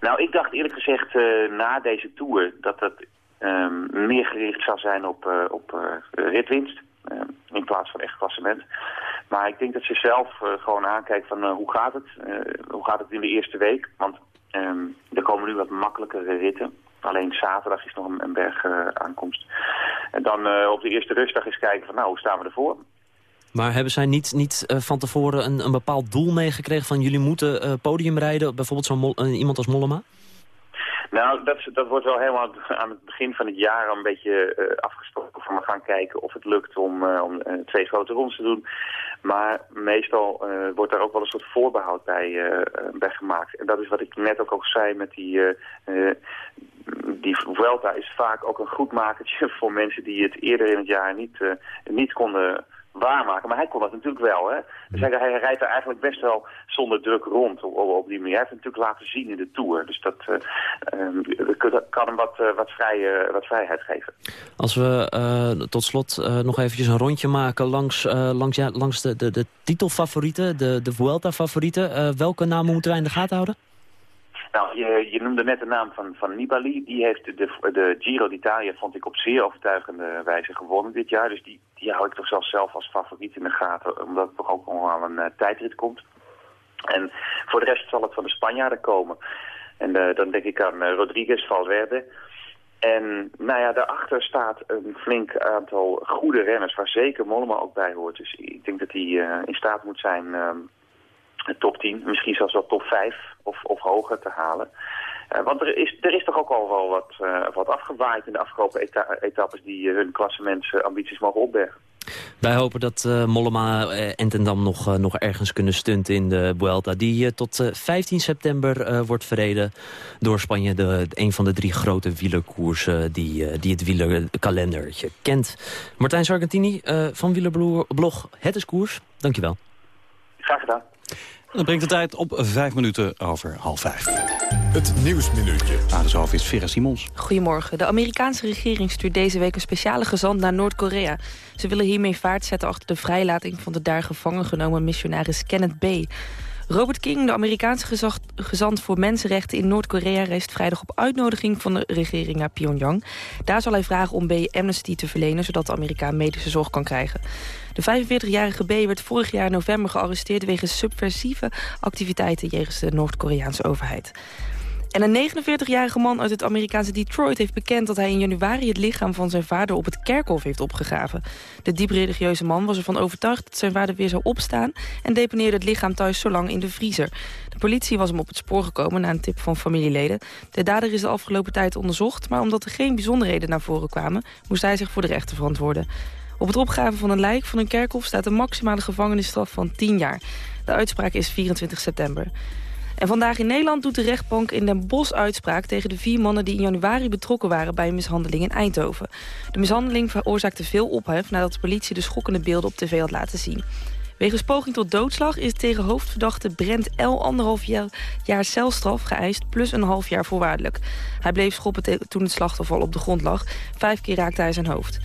Nou, ik dacht eerlijk gezegd na deze Tour dat dat um, meer gericht zou zijn op, op ritwinst. In plaats van echt klassement. Maar ik denk dat ze zelf gewoon aankijken van hoe gaat het? hoe gaat het in de eerste week? Want Um, er komen nu wat makkelijkere ritten. Alleen zaterdag is nog een, berg uh, aankomst. En dan uh, op de eerste rustdag eens kijken van nou, hoe staan we ervoor? Maar hebben zij niet, niet uh, van tevoren een, een bepaald doel meegekregen van jullie moeten podium rijden? Bijvoorbeeld zo'n iemand als Mollema? Nou, dat, dat wordt wel helemaal aan het begin van het jaar een beetje uh, afgestoken. Van we gaan kijken of het lukt om, uh, om uh, twee grote rondes te doen. Maar meestal wordt daar ook wel een soort voorbehoud bij, bij gemaakt. En dat is wat ik net ook al zei met die... die Vuelta is vaak ook een goed makertje voor mensen die het eerder in het jaar niet, niet konden waarmaken. Maar hij kon dat natuurlijk wel. Hè? Dus hij, hij rijdt er eigenlijk best wel zonder druk rond op, op, die manier. Hij heeft het natuurlijk laten zien in de Tour. Dus dat, uh, um, dat kan hem wat, uh, wat, vrij, uh, wat vrijheid geven. Als we tot slot nog eventjes een rondje maken langs, langs, ja, langs de, de, de titelfavorieten, de, de Vuelta-favorieten. welke namen moeten wij in de gaten houden? Nou, je, noemde net de naam van, van Nibali. Die heeft de, de Giro d'Italia, vond ik, op zeer overtuigende wijze gewonnen dit jaar. Dus die, die hou ik toch zelfs zelf als favoriet in de gaten, omdat het toch ook nog een uh, tijdrit komt. En voor de rest zal het van de Spanjaarden komen. En uh, dan denk ik aan uh, Rodriguez, Valverde. En nou ja, daarachter staat een flink aantal goede renners, waar zeker Mollema ook bij hoort. Dus ik denk dat hij in staat moet zijn top 10, misschien zelfs wel top 5 of, of hoger te halen. Uh, want er is, er is toch ook al wel wat, uh, wat afgewaaid in de afgelopen eta etappes die uh, hun klassementsambities mogen opbergen. Wij hopen dat Mollema en Tendam nog, nog ergens kunnen stunten in de Vuelta. Die tot 15 september wordt verreden door Spanje. De, een van de drie grote wielerkoersen die, die het wielerkalendertje kent. Martijn Sargentini van Wielerblog Het is Koers. Dankjewel. Graag gedaan. Dan brengt de tijd op vijf minuten over half vijf. Het Nieuwsminuutje. Aan de is Vera Simons. Goedemorgen. De Amerikaanse regering stuurt deze week een speciale gezant naar Noord-Korea. Ze willen hiermee vaart zetten achter de vrijlating van de daar gevangen genomen missionaris Kenneth B. Robert King, de Amerikaanse gezant voor mensenrechten in Noord-Korea... reist vrijdag op uitnodiging van de regering naar Pyongyang. Daar zal hij vragen om B amnesty te verlenen... zodat de Amerikaan medische zorg kan krijgen. De 45-jarige B werd vorig jaar november gearresteerd... wegens subversieve activiteiten jegens de Noord-Koreaanse overheid. En een 49-jarige man uit het Amerikaanse Detroit heeft bekend dat hij in januari het lichaam van zijn vader op het kerkhof heeft opgegraven. De diep religieuze man was ervan overtuigd dat zijn vader weer zou opstaan en deponeerde het lichaam thuis zo lang in de vriezer. De politie was hem op het spoor gekomen na een tip van familieleden. De dader is de afgelopen tijd onderzocht, maar omdat er geen bijzonderheden naar voren kwamen, moest hij zich voor de rechter verantwoorden. Op het opgraven van een lijk van een kerkhof staat een maximale gevangenisstraf van 10 jaar. De uitspraak is 24 september. En vandaag in Nederland doet de rechtbank in Den Bosch uitspraak... tegen de vier mannen die in januari betrokken waren bij een mishandeling in Eindhoven. De mishandeling veroorzaakte veel ophef nadat de politie de schokkende beelden op tv had laten zien. Wegens poging tot doodslag is tegen hoofdverdachte Brent L. anderhalf jaar celstraf geëist... plus een half jaar voorwaardelijk. Hij bleef schoppen toen het slachtoffer al op de grond lag. Vijf keer raakte hij zijn hoofd.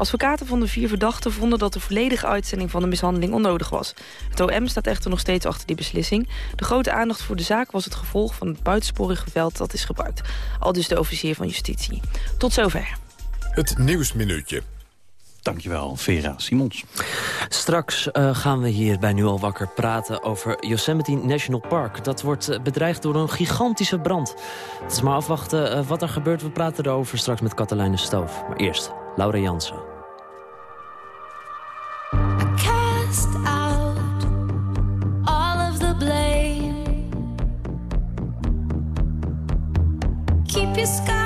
Advocaten van de vier verdachten vonden dat de volledige uitzending van de mishandeling onnodig was. Het OM staat echter nog steeds achter die beslissing. De grote aandacht voor de zaak was het gevolg van het buitensporige geweld dat is gebruikt. Al dus de officier van justitie. Tot zover. Het Nieuwsminuutje. Dankjewel, Vera Simons. Straks uh, gaan we hier bij Nu al wakker praten over Yosemite National Park. Dat wordt uh, bedreigd door een gigantische brand. Het is maar afwachten uh, wat er gebeurt. We praten erover straks met Katelijne Stoof. Maar eerst Laura Jansen. Keep your scarred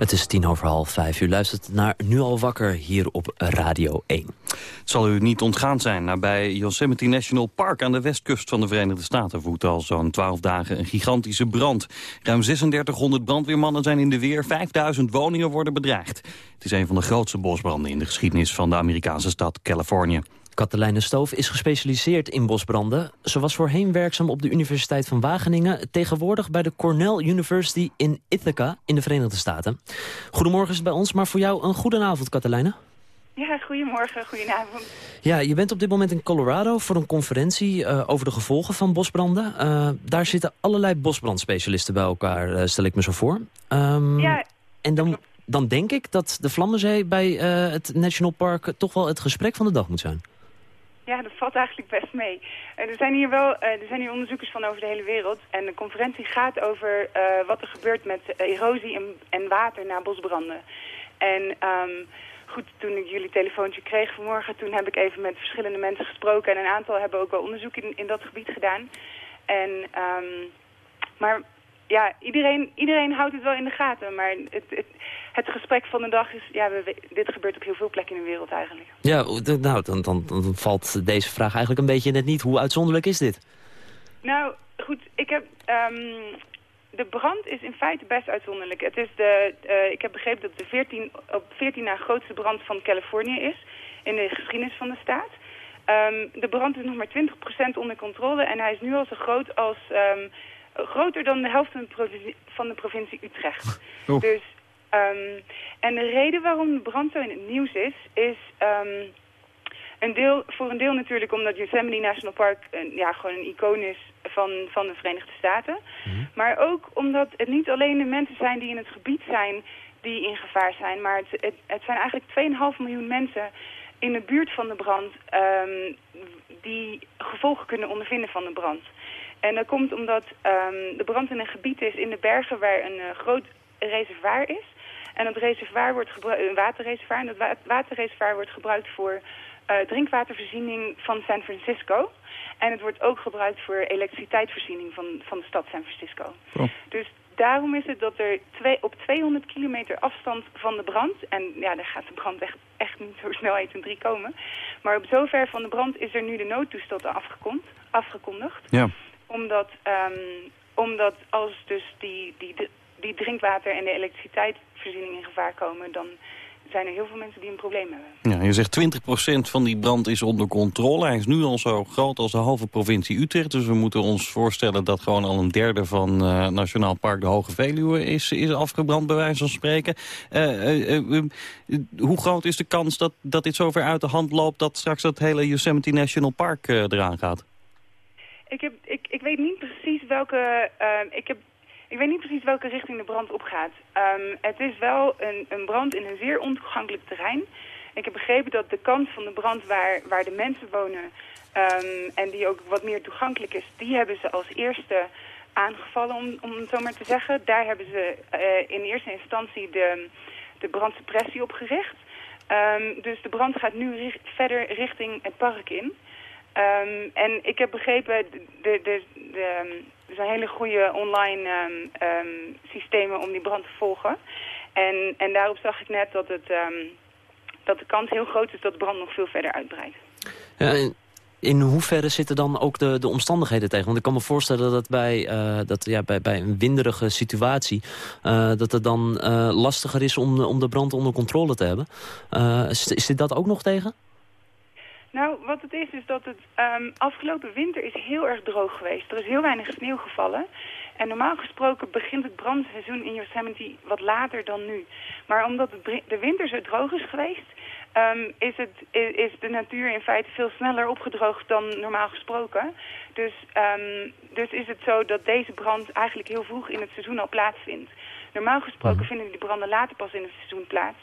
Het is tien over half vijf. U luistert naar Nu al wakker hier op Radio 1. Het zal u niet ontgaan zijn. Nabij Yosemite National Park aan de westkust van de Verenigde Staten... woedt al zo'n 12 dagen een gigantische brand. Ruim 3600 brandweermannen zijn in de weer. 5000 woningen worden bedreigd. Het is een van de grootste bosbranden in de geschiedenis... van de Amerikaanse stad Californië. Katelijne Stoof is gespecialiseerd in bosbranden. Ze was voorheen werkzaam op de Universiteit van Wageningen... tegenwoordig bij de Cornell University in Ithaca in de Verenigde Staten. Goedemorgen is het bij ons, maar voor jou een goedenavond, Katelijne. Ja, goedemorgen, goedenavond. Ja, je bent op dit moment in Colorado voor een conferentie eh, over de gevolgen van bosbranden. Eh, daar zitten allerlei bosbrandspecialisten bij elkaar, eh, stel ik me zo voor. Ehm, Ja, en dan, dan denk ik dat de Vlammenzee bij het National Park toch wel het gesprek van de dag moet zijn. Ja, dat valt eigenlijk best mee. Eh, er, zijn hier wel, eh, er zijn hier onderzoekers van over de hele wereld. En de conferentie gaat over eh, wat er gebeurt met erosie en, en water na bosbranden. En ehm, goed, toen ik jullie telefoontje kreeg vanmorgen... toen heb ik even met verschillende mensen gesproken. En een aantal hebben ook wel onderzoek in, in dat gebied gedaan. En, ehm, maar ja, iedereen, iedereen houdt het wel in de gaten. Maar het, het, het gesprek van de dag is... Ja, we, dit gebeurt op heel veel plekken in de wereld eigenlijk. Ja, nou, dan, dan, dan valt deze vraag eigenlijk een beetje net niet. Hoe uitzonderlijk is dit? Nou, goed, ik heb... ehm, de brand is in feite best uitzonderlijk. Het is de, eh, ik heb begrepen dat het de 14, op 14 na grootste brand van Californië is. In de geschiedenis van de staat. Ehm, de brand is nog maar 20% onder controle. En hij is nu al zo groot als... ehm, groter dan de helft van de provincie, van de provincie Utrecht. Oeh. Dus... ehm, en de reden waarom de brand zo in het nieuws is... is... ehm, een deel, voor een deel natuurlijk omdat Yosemite National Park een, ja, gewoon een icoon is van, van de Verenigde Staten. Maar ook omdat het niet alleen de mensen zijn die in het gebied zijn die in gevaar zijn. Maar het, het, het zijn eigenlijk 2,5 miljoen mensen in de buurt van de brand ehm, die gevolgen kunnen ondervinden van de brand. En dat komt omdat ehm, de brand in een gebied is in de bergen waar een eh, groot reservoir is. En dat reservoir wordt gebruikt, een waterreservoir. En dat wa- waterreservoir wordt gebruikt voor eh, drinkwatervoorziening van San Francisco. En het wordt ook gebruikt voor elektriciteitsvoorziening van, van de stad San Francisco. Dus daarom is het dat er twee, op 200 kilometer afstand van de brand... en ja, daar gaat de brand echt, echt niet zo snel 1, 2, 3 komen... maar op zover van de brand is er nu de noodtoestand afgekond, afgekondigd Ja. Omdat, ehm, omdat als dus die, die, die drinkwater en de elektriciteitsvoorziening in gevaar komen... dan zijn er heel veel mensen die een probleem hebben. Ja, je zegt 20% van die brand is onder controle. Hij is nu al zo groot als de halve provincie Utrecht. Dus we moeten ons voorstellen dat gewoon al een derde van eh, Nationaal Park de Hoge Veluwe is, is afgebrand, bij wijze van spreken. Eh, eh, hoe groot is de kans dat, dat dit zo ver uit de hand loopt dat straks dat hele Yosemite National Park eraan gaat? Ik, heb, ik, ik weet niet precies welke... ehm, ik, heb, ik weet niet precies welke richting de brand opgaat. Ehm, het is wel een, een brand in een zeer ontoegankelijk terrein. Ik heb begrepen dat de kant van de brand waar, waar de mensen wonen... ehm, en die ook wat meer toegankelijk is... die hebben ze als eerste aangevallen, om, om het zo maar te zeggen. Daar hebben ze eh, in eerste instantie de, de brandsuppressie op gericht. Dus de brand gaat nu verder richting het park in... Ehm, en ik heb begrepen, de, de, de, de, ehm, er zijn hele goede online ehm, ehm, systemen om die brand te volgen. En, en daarop zag ik net dat, het, ehm, dat de kans heel groot is dat de brand nog veel verder uitbreidt. Ja, in, hoeverre zitten dan ook de, de omstandigheden tegen? Want ik kan me voorstellen dat bij, eh, dat, ja, bij, bij een winderige situatie... eh, dat het dan eh, lastiger is om, om de brand onder controle te hebben. Dit dat ook nog tegen? Nou, wat het is, is dat het ehm, afgelopen winter is heel erg droog geweest. Er is heel weinig sneeuw gevallen. En normaal gesproken begint het brandseizoen in Yosemite wat later dan nu. Maar omdat de winter zo droog is geweest, ehm, is, het, is de natuur in feite veel sneller opgedroogd dan normaal gesproken. Dus, ehm, dus is het zo dat deze brand eigenlijk heel vroeg in het seizoen al plaatsvindt. Normaal gesproken vinden die branden later pas in het seizoen plaats.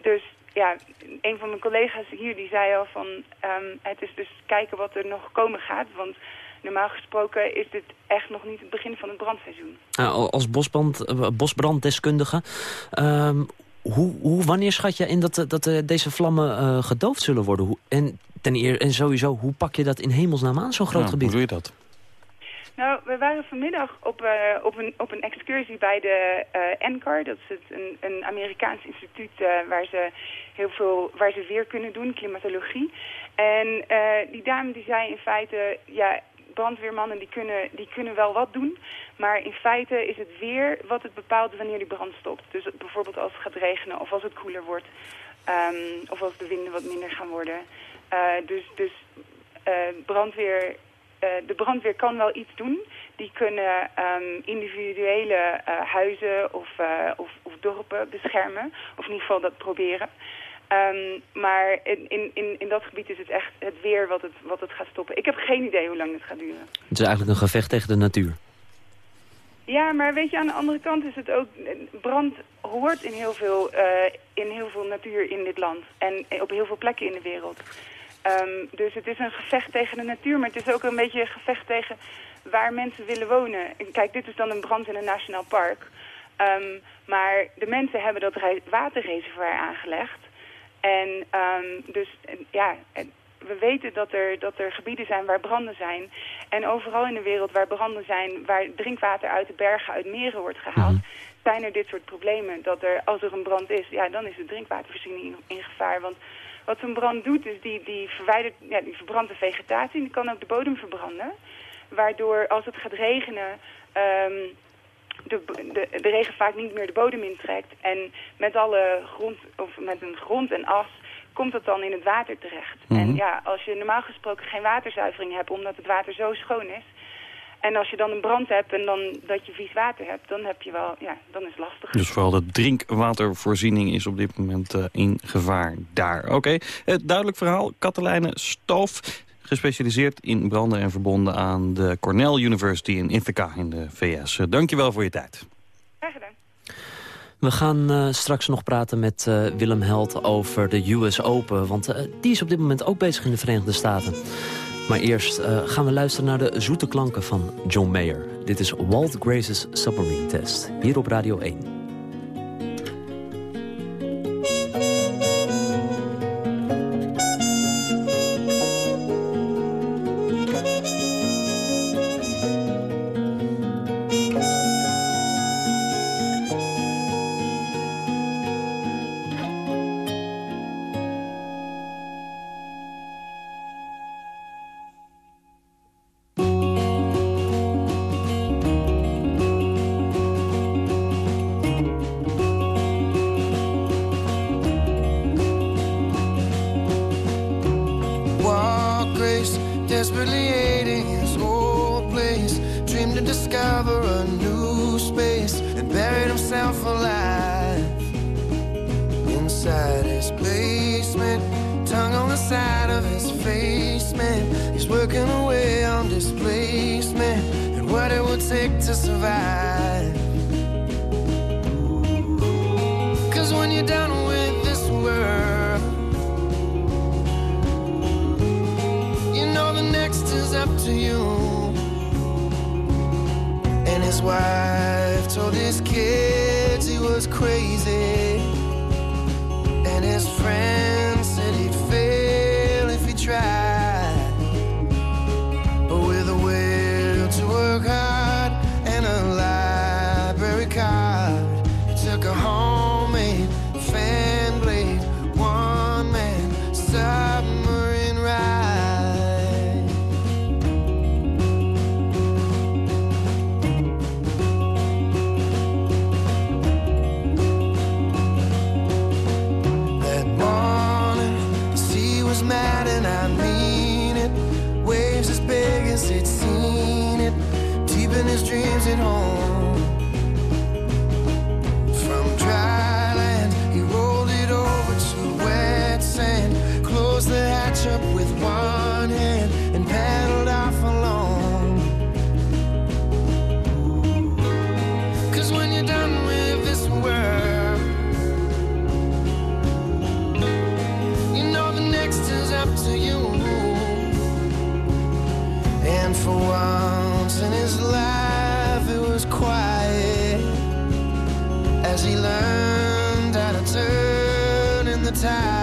Dus ja, een van mijn collega's hier die zei al van ehm, het is dus kijken wat er nog komen gaat. Want normaal gesproken is dit echt nog niet het begin van het brandseizoen. Nou, als bosbrand, eh, bosbranddeskundige, ehm, hoe, hoe, wanneer schat je in dat, eh, dat eh, deze vlammen eh, gedoofd zullen worden? Hoe, en, ten eer, en sowieso, hoe pak je dat in hemelsnaam aan, zo'n groot Ja, gebied? Hoe doe je dat? Nou, we waren vanmiddag op, eh, op, een, op een excursie bij de eh NCAR. Dat is een, een Amerikaans instituut eh, waar, ze heel veel, waar ze weer kunnen doen, klimatologie. En die dame die zei in feite, ja, brandweermannen die kunnen, die kunnen wel wat doen. Maar in feite is het weer wat het bepaalt wanneer die brand stopt. Dus bijvoorbeeld als het gaat regenen of als het koeler wordt. ehm, of als de winden wat minder gaan worden. Dus dus brandweer, de brandweer kan wel iets doen. Die kunnen ehm, individuele eh, huizen of, eh, of, of dorpen beschermen. Of in ieder geval dat proberen. Ehm, maar in, in, in, dat gebied is het echt het weer wat het, wat het gaat stoppen. Ik heb geen idee hoe lang het gaat duren. Het is eigenlijk een gevecht tegen de natuur. Ja, maar weet je, aan de andere kant is het ook... Brand hoort in heel veel, eh, in heel veel natuur in dit land. En op heel veel plekken in de wereld. Ehm, dus het is een gevecht tegen de natuur, maar het is ook een beetje een gevecht tegen waar mensen willen wonen. En Kijk, dit is dan een brand in een nationaal park. Ehm, maar de mensen hebben dat waterreservoir aangelegd. En ehm, dus ja, we weten dat er, dat er gebieden zijn waar branden zijn. En overal in de wereld waar branden zijn, waar drinkwater uit de bergen, uit meren wordt gehaald, zijn er dit soort problemen. Dat er, als er een brand is, ja, dan is de drinkwatervoorziening in, in gevaar. Want wat zo'n brand doet, is die, die, verwijdert, ja, die verbrandt de vegetatie en die kan ook de bodem verbranden. Waardoor als het gaat regenen, ehm, de, de, de regen vaak niet meer de bodem intrekt. En met alle grond, of met een grond en as, komt het dan in het water terecht. En ja, als je normaal gesproken geen waterzuivering hebt, omdat het water zo schoon is. En als je dan een brand hebt en dan dat je vies water hebt, dan heb je wel, ja, dan is het lastig. Dus vooral de drinkwatervoorziening is op dit moment eh, in gevaar daar. Oké, Eh, duidelijk verhaal. Katelijne Stoof, gespecialiseerd in branden en verbonden aan de Cornell University in Ithaca in de VS. Uh, dankjewel voor je tijd. Graag gedaan. We gaan eh, straks nog praten met eh, Willem Held over de US Open. Want eh, die is op dit moment ook bezig in de Verenigde Staten. Maar eerst eh, gaan we luisteren naar de zoete klanken van John Mayer. Dit is Walt Grace's Submarine Test. Hier op Radio 1. Desperately hating his old place. Dreamed to discover a new space and buried himself alive inside his basement. Tongue on the side of his face, man. He's working away on displacement and what it would take to survive. To you. And his wife told his kids He learned how a turn in the tide.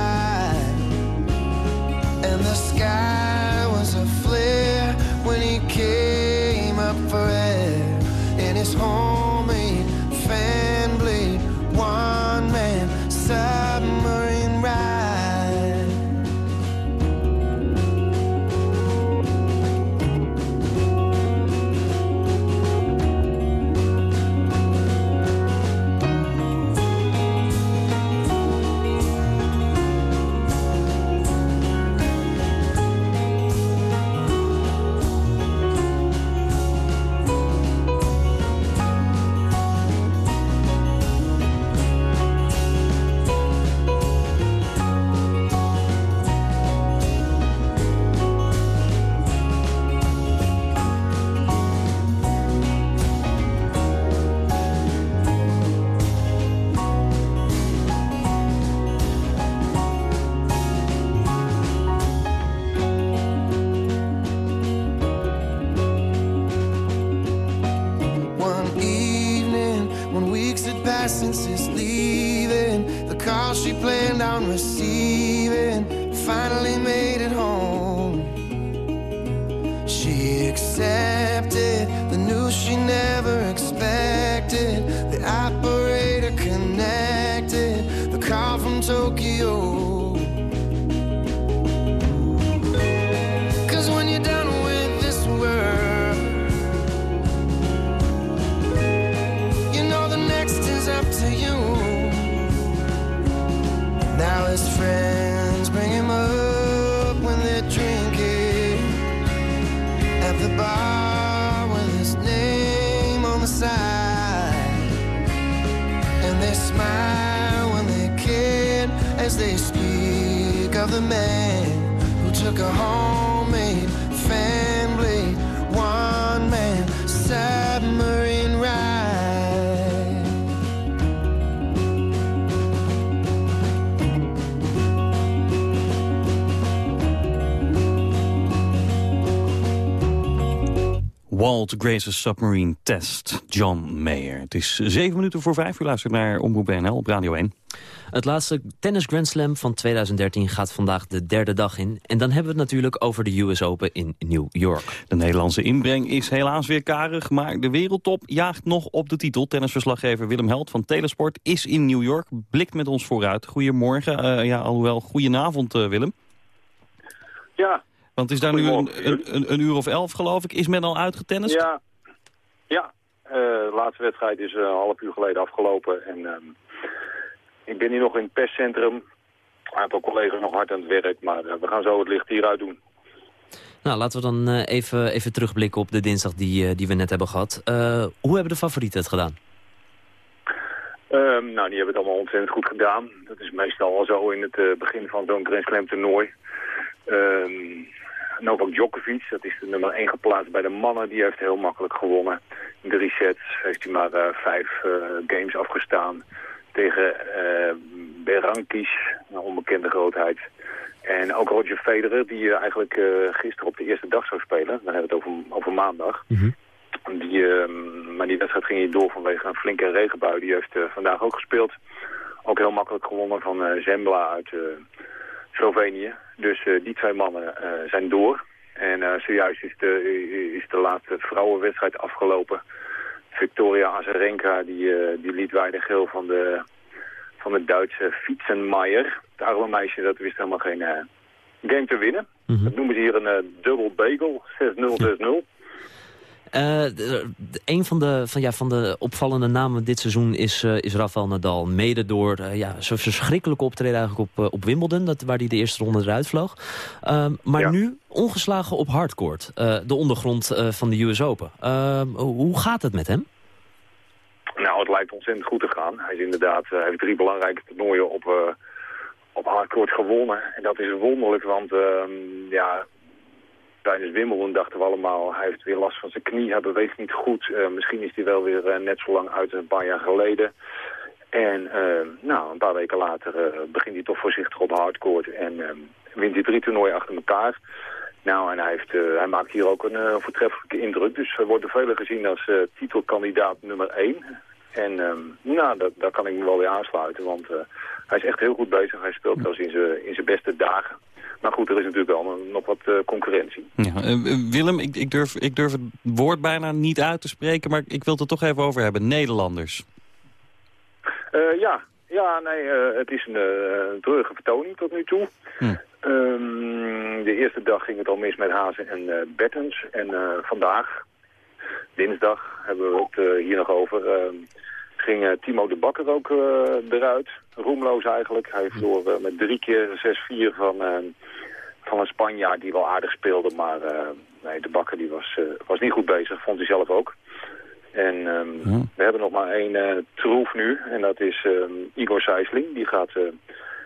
Drinking at the bar with his name on the side. And they smile when they kid as they speak of the man who took a homemade fan Walt Grace's Submarine Test, John Mayer. Het is zeven minuten voor vijf. U luistert naar Omroep BNL op Radio 1. Het laatste tennis Grand Slam van 2013 gaat vandaag de derde dag in. En dan hebben we het natuurlijk over de US Open in New York. De Nederlandse inbreng is helaas weer karig, maar de wereldtop jaagt nog op de titel. Tennisverslaggever Willem Held van Telesport is in New York, blikt met ons vooruit. Goedemorgen, eh, ja, alhoewel goedenavond uh, Willem. Ja. Want het is daar nu een, een, een, een, uur of elf geloof ik. Is men al uitgetennist? Ja, ja. Uh, de laatste wedstrijd is uh, een half uur geleden afgelopen. En um, ik ben hier nog in het perscentrum. Een aantal collega's nog hard aan het werk, maar uh, we gaan zo het licht hieruit doen. Nou, laten we dan even, even terugblikken op de dinsdag die, die we net hebben gehad. hoe hebben de favorieten het gedaan? Um, nou, die hebben het allemaal ontzettend goed gedaan. Dat is meestal al zo in het begin van zo'n Grand Slam toernooi. Um, Novak Djokovic, dat is de nummer 1 geplaatst bij de mannen. Die heeft heel makkelijk gewonnen. In drie sets heeft hij maar uh, vijf uh, games afgestaan. Tegen uh, Berankis, een onbekende grootheid. En ook Roger Federer, die eigenlijk gisteren op de eerste dag zou spelen. Dan hebben we het over, over maandag. Mm -hmm. die, maar die wedstrijd ging niet door vanwege een flinke regenbui. Die heeft vandaag ook gespeeld. Ook heel makkelijk gewonnen van Zembla uit... Slovenië. Dus uh, die twee mannen uh, zijn door. En uh, zojuist is de, is de laatste vrouwenwedstrijd afgelopen. Victoria Azarenka die, die liet weinig geel van de, van de Duitse Fietsenmeijer. Het arme meisje dat wist helemaal geen game te winnen. Mm -hmm. Dat noemen ze hier een dubbel bagel, 6-0, 6-0. Uh, een van de, van, ja, van de opvallende namen dit seizoen is, uh, is Rafael Nadal. Mede door uh, ja, zo'n verschrikkelijke optreden eigenlijk op, op Wimbledon. Dat, waar hij de eerste ronde eruit vloog. maar ja. nu ongeslagen op hardcourt. de ondergrond van de US Open. hoe gaat het met hem? Nou, het lijkt ontzettend goed te gaan. Hij is inderdaad, hij heeft drie belangrijke toernooien op, op hardcourt gewonnen. En dat is wonderlijk, want ja, tijdens Wimbledon dachten we allemaal, hij heeft weer last van zijn knie, hij beweegt niet goed. Uh, misschien is hij wel weer uh, net zo lang uit een paar jaar geleden. En uh, nou, een paar weken later begint hij toch voorzichtig op hardcourt en wint hij drie toernooien achter elkaar. Nou, en hij, heeft, hij maakt hier ook een voortreffelijke indruk. Dus hij wordt door velen gezien als titelkandidaat nummer één. En um, nou, dat, daar kan ik me wel weer aansluiten, want hij is echt heel goed bezig. Hij speelt wel in zijn beste dagen. Maar goed, er is natuurlijk wel nog wat eh, concurrentie. Ja, eh, Willem, ik, ik, durf, ik durf het woord bijna niet uit te spreken... maar ik wil het er toch even over hebben. Nederlanders. Eh, ja, ja nee, eh, het is een treurige vertoning tot nu toe. Hm. Ehm, de eerste dag ging het al mis met Hazen en eh, Bettens. En eh, vandaag, dinsdag, hebben we het eh, hier nog over... ging eh, Timo de Bakker ook eh, eruit. Roemloos eigenlijk. Hij verloor eh, met drie keer 6-4 van, van een Spanjaard die wel aardig speelde. Maar nee, de Bakker die was, was niet goed bezig, vond hij zelf ook. En ehm, we hebben nog maar één troef nu. En dat is ehm, Igor Sijsling. Die gaat,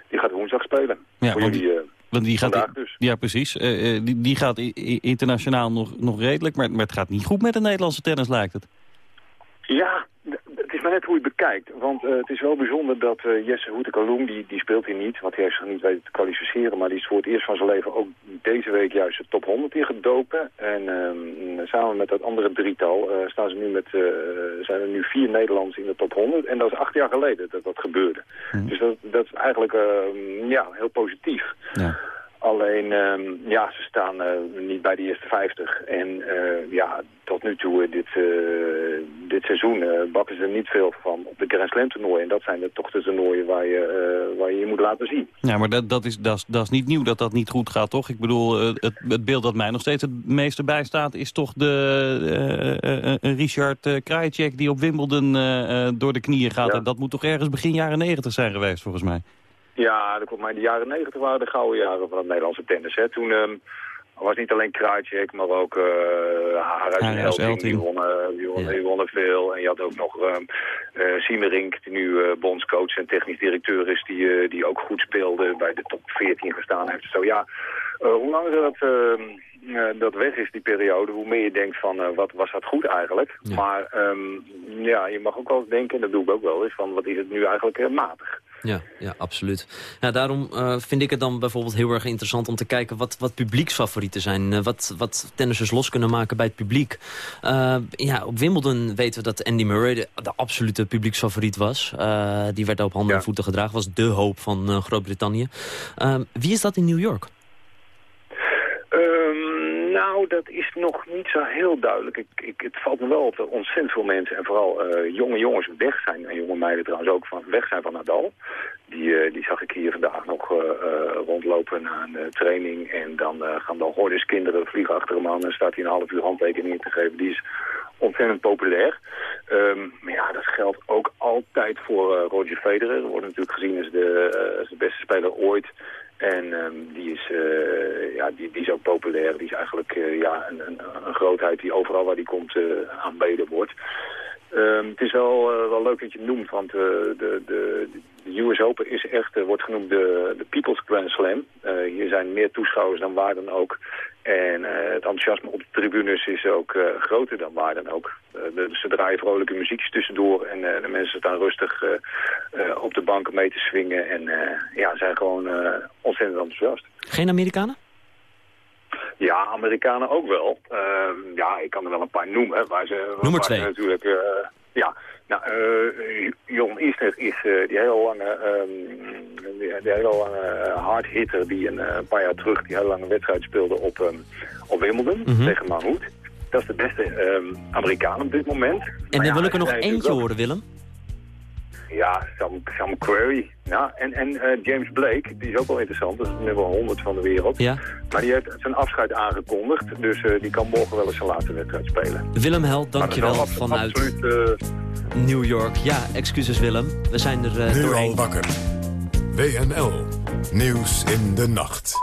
die gaat woensdag spelen. Ja, Voor want jullie, Want die gaat, dus. Ja, precies. Die, die gaat internationaal nog, nog redelijk, maar, maar het gaat niet goed met de Nederlandse tennis, lijkt het. Ja, maar net hoe je het bekijkt. Want eh, het is wel bijzonder dat eh, Jesse Hoetekaloen, die, die speelt hier niet. Want hij heeft zich niet weten te kwalificeren. Maar die is voor het eerst van zijn leven ook deze week juist de top 100 ingedoken. En ehm, samen met dat andere drietal eh, staan ze nu met, zijn er nu vier Nederlanders in de top 100. En dat is acht jaar geleden dat dat gebeurde. Dus dat, dat is eigenlijk ehm, ja, heel positief. Ja. Alleen, ehm, ja, ze staan eh, niet bij de eerste 50. En eh, ja, tot nu toe, eh, dit, dit seizoen, bakken ze er niet veel van op de Grand Slam toernooien. En dat zijn de, toch de toernooien waar je, waar je je moet laten zien. Ja, maar dat, dat, is, dat, is, dat is niet nieuw dat dat niet goed gaat, toch? Ik bedoel, het, het beeld dat mij nog steeds het meeste bijstaat... is toch de Richard Krajicek die op Wimbledon door de knieën gaat. Ja. En dat moet toch ergens begin jaren negentig zijn geweest, volgens mij. Ja, dat komt maar in de jaren 90 waren de gouden jaren van het Nederlandse tennis. Hè. Toen ehm, was niet alleen Krajicek, maar ook uh, Haruis en. Die wonnen, die, wonnen, die wonnen veel. En je had ook nog eh, Siemerink, die nu eh, bondscoach en technisch directeur is, die, eh, die ook goed speelde, bij de top 14 gestaan heeft. Zo ja, eh, hoe langer dat, ehm, eh, dat weg is, die periode, hoe meer je denkt van eh, wat was dat goed eigenlijk. Maar ja, je mag ook wel eens denken, en dat doe ik ook wel eens, van wat is het nu eigenlijk eh, matig. Ja, ja absoluut. Ja, daarom eh, vind ik het dan bijvoorbeeld heel erg interessant om te kijken wat, wat publieksfavorieten zijn. Eh, wat, wat tennissers los kunnen maken bij het publiek. Eh, ja, op Wimbledon weten we dat Andy Murray de, de absolute publieksfavoriet was. Die werd op handen en voeten gedragen. Was de hoop van Groot-Brittannië. Wie is dat in New York? Nou, dat is nog niet zo heel duidelijk. Ik, ik, het valt me wel op dat ontzettend veel mensen, en vooral eh, jonge jongens weg zijn, en jonge meiden trouwens ook, van, weg zijn van Nadal. Die, eh, die zag ik hier vandaag nog eh, rondlopen na een training. En dan gaan dan hordes kinderen vliegen achter hem aan en staat hij een half uur handtekeningen te geven. Die is ontzettend populair. Ehm, maar ja, dat geldt ook altijd voor Roger Federer. Wordt natuurlijk gezien als de, als de beste speler ooit. En ehm, die, is, eh, ja, die, die is ook populair. Die is eigenlijk eh, ja, een, een, grootheid die overal waar die komt eh, aanbeden wordt. Ehm, het is wel, wel leuk dat je het noemt, want de, de, de US Open is echt, eh, wordt genoemd de, de People's Grand Slam. Eh, hier zijn meer toeschouwers dan waar dan ook. En eh, het enthousiasme op de tribunes is ook groter dan waar dan ook. De- ze draaien vrolijke muziekjes tussendoor en de mensen staan rustig op de banken mee te swingen. En ja, zijn gewoon ontzettend enthousiast. Geen Amerikanen? Ja, Amerikanen ook wel. Ehm, ja, ik kan er wel een paar noemen. Waar ze, er waar ze twee. natuurlijk, ja, nou, eh Jon Isner is eh, die hele lange, ehm, die, die hele lange eh, hardhitter die een, paar jaar terug die hele lange wedstrijd speelde op, ehm, op Wimbledon Mhm. tegen Mahmoud. Dat is de beste ehm, Amerikaan op dit moment. En Maar dan ja, wil ik er nog eentje horen, Willem. Ja, Sam, Sam Querrey. Ja, en en eh, James Blake, die is ook wel interessant. Dat is nummer 100 van de wereld. Ja. Maar die heeft zijn afscheid aangekondigd. Dus eh, die kan morgen wel eens zijn laatste wedstrijd spelen. Willem Held, dankjewel vanuit Absoluut, eh, New York. Ja, excuses Willem. We zijn er eh, Nu doorheen. al wakker. WNL. Nieuws in de nacht.